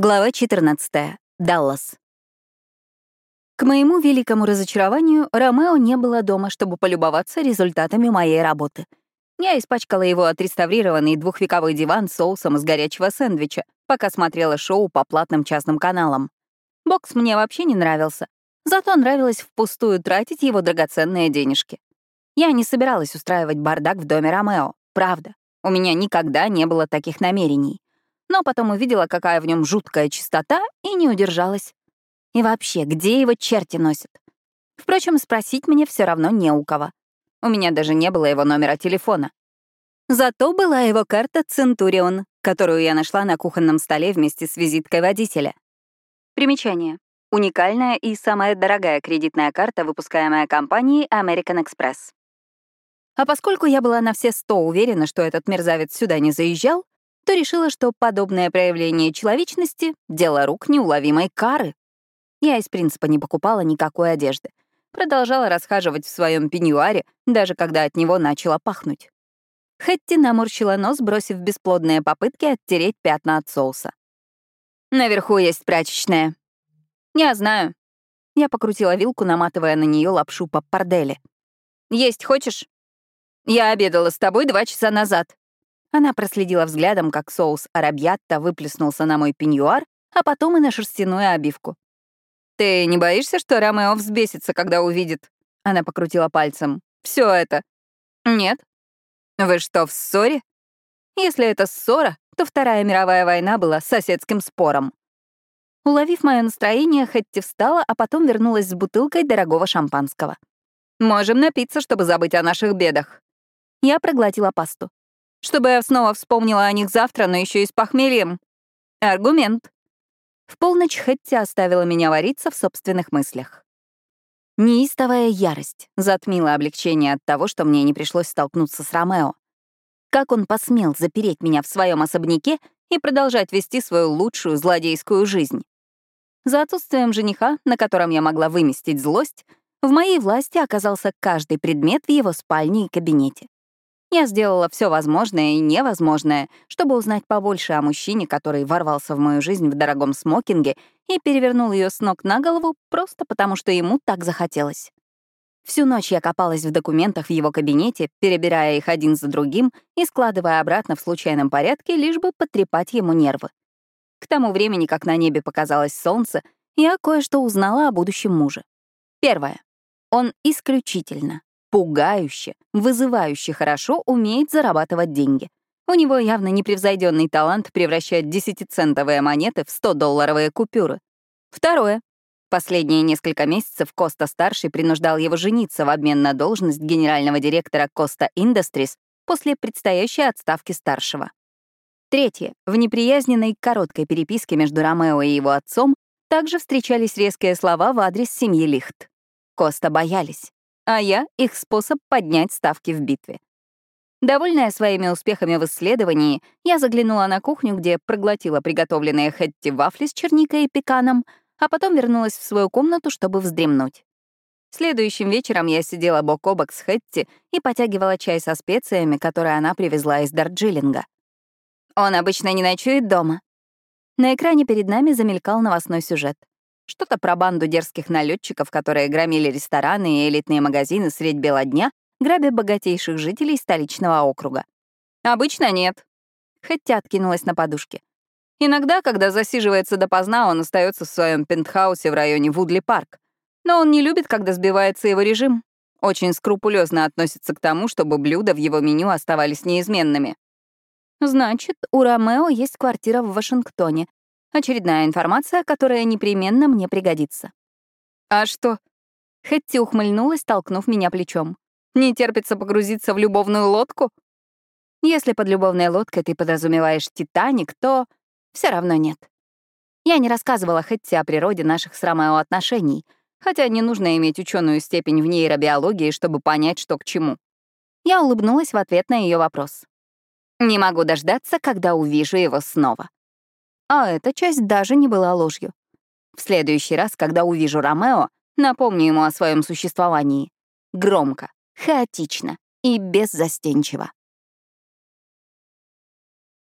Глава 14. Даллас. К моему великому разочарованию, Ромео не было дома, чтобы полюбоваться результатами моей работы. Я испачкала его отреставрированный двухвековой диван соусом из горячего сэндвича, пока смотрела шоу по платным частным каналам. Бокс мне вообще не нравился, зато нравилось впустую тратить его драгоценные денежки. Я не собиралась устраивать бардак в доме Ромео, правда. У меня никогда не было таких намерений но потом увидела, какая в нем жуткая чистота, и не удержалась. И вообще, где его черти носят? Впрочем, спросить мне все равно не у кого. У меня даже не было его номера телефона. Зато была его карта «Центурион», которую я нашла на кухонном столе вместе с визиткой водителя. Примечание. Уникальная и самая дорогая кредитная карта, выпускаемая компанией American Express. А поскольку я была на все сто уверена, что этот мерзавец сюда не заезжал, то решила, что подобное проявление человечности — дело рук неуловимой кары. Я из принципа не покупала никакой одежды. Продолжала расхаживать в своем пеньюаре, даже когда от него начало пахнуть. Хэтти наморщила нос, бросив бесплодные попытки оттереть пятна от соуса. «Наверху есть прачечная». «Я знаю». Я покрутила вилку, наматывая на нее лапшу по пардели. «Есть хочешь?» «Я обедала с тобой два часа назад». Она проследила взглядом, как соус арабьятта выплеснулся на мой пеньюар, а потом и на шерстяную обивку. «Ты не боишься, что Ромео взбесится, когда увидит?» Она покрутила пальцем. Все это». «Нет». «Вы что, в ссоре?» «Если это ссора, то Вторая мировая война была соседским спором». Уловив мое настроение, Хэтти встала, а потом вернулась с бутылкой дорогого шампанского. «Можем напиться, чтобы забыть о наших бедах». Я проглотила пасту. Чтобы я снова вспомнила о них завтра, но еще и с похмельем. Аргумент. В полночь Хэтти оставила меня вариться в собственных мыслях. Неистовая ярость затмила облегчение от того, что мне не пришлось столкнуться с Ромео. Как он посмел запереть меня в своем особняке и продолжать вести свою лучшую злодейскую жизнь? За отсутствием жениха, на котором я могла выместить злость, в моей власти оказался каждый предмет в его спальне и кабинете. Я сделала все возможное и невозможное, чтобы узнать побольше о мужчине, который ворвался в мою жизнь в дорогом смокинге и перевернул ее с ног на голову просто потому, что ему так захотелось. Всю ночь я копалась в документах в его кабинете, перебирая их один за другим и складывая обратно в случайном порядке, лишь бы потрепать ему нервы. К тому времени, как на небе показалось солнце, я кое-что узнала о будущем муже. Первое. Он исключительно, пугающе, вызывающе хорошо умеет зарабатывать деньги. У него явно непревзойденный талант превращать десятицентовые монеты в 100-долларовые купюры. Второе. Последние несколько месяцев Коста-старший принуждал его жениться в обмен на должность генерального директора Коста Industries после предстоящей отставки старшего. Третье. В неприязненной короткой переписке между Ромео и его отцом также встречались резкие слова в адрес семьи Лихт. Коста боялись а я — их способ поднять ставки в битве. Довольная своими успехами в исследовании, я заглянула на кухню, где проглотила приготовленные Хэтти вафли с черникой и пеканом, а потом вернулась в свою комнату, чтобы вздремнуть. Следующим вечером я сидела бок о бок с Хэтти и потягивала чай со специями, которые она привезла из Дарджилинга. Он обычно не ночует дома. На экране перед нами замелькал новостной сюжет. Что-то про банду дерзких налетчиков, которые громили рестораны и элитные магазины средь бела дня, грабя богатейших жителей столичного округа. Обычно нет. Хотя откинулась на подушке. Иногда, когда засиживается допоздна, он остается в своем пентхаусе в районе Вудли-парк. Но он не любит, когда сбивается его режим. Очень скрупулезно относится к тому, чтобы блюда в его меню оставались неизменными. Значит, у Ромео есть квартира в Вашингтоне, Очередная информация, которая непременно мне пригодится. «А что?» Хэтти ухмыльнулась, толкнув меня плечом. «Не терпится погрузиться в любовную лодку?» «Если под любовной лодкой ты подразумеваешь «Титаник», то все равно нет. Я не рассказывала Хэтти о природе наших с Ромео отношений, хотя не нужно иметь ученую степень в нейробиологии, чтобы понять, что к чему. Я улыбнулась в ответ на ее вопрос. «Не могу дождаться, когда увижу его снова». А эта часть даже не была ложью. В следующий раз, когда увижу Ромео, напомню ему о своем существовании. Громко, хаотично и беззастенчиво.